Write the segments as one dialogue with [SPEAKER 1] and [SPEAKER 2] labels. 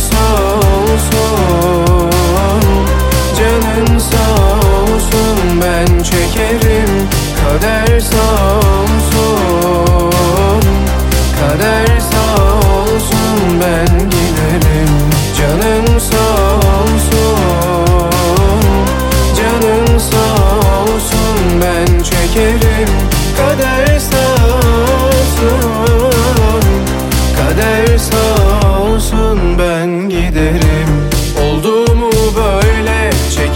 [SPEAKER 1] sağ olsun Canın sağ olsun Ben çekerim. Kader sağ olsun Kader sağ olsun Ben giderim. Canın sağ olsun Canın sağ olsun Ben çekerim. Kader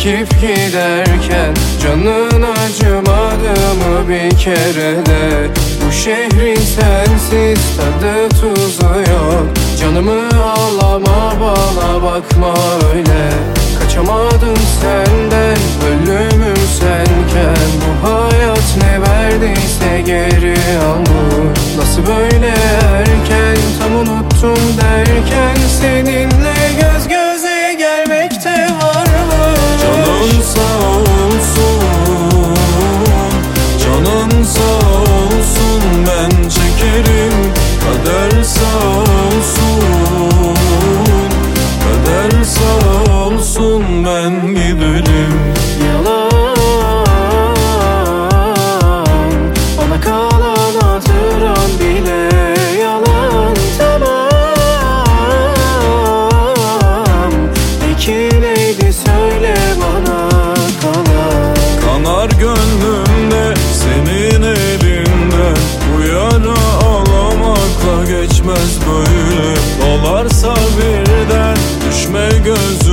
[SPEAKER 1] çekip giderken Canın acımadı mı bir kere de? Bu şehrin sensiz tadı tuzu yok. Canımı ağlama bana bakma öyle. Kaçamadım senden ölümüm
[SPEAKER 2] olsun Ben giderim
[SPEAKER 1] Yalan. Bana kalan hatıran bile yalan. Tamam. Peki söyle bana. Kalan
[SPEAKER 2] Kanar gönlümde senin elinden Bu yara geçmez böyle. Dolarsa birden düşme gözümden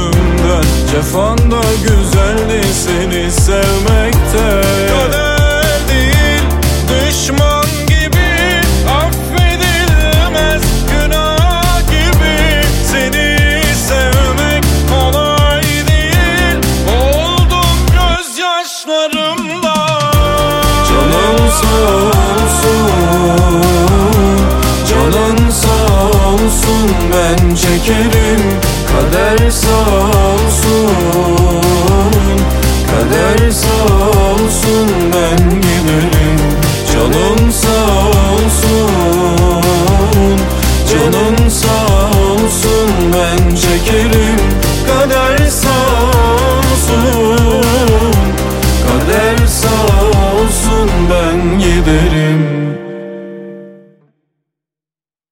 [SPEAKER 2] Cefanda güzeldi seni sevmekte. Kader değil düşman gibi affedilmez Günah gibi. Seni sevmek kolay değil. Oldum gözyaşlarımla. Canım sağ olsun Canın sağ olsun ben çekerim Kaderse olsun Kaderse olsun ben giderim. Canımsa olsun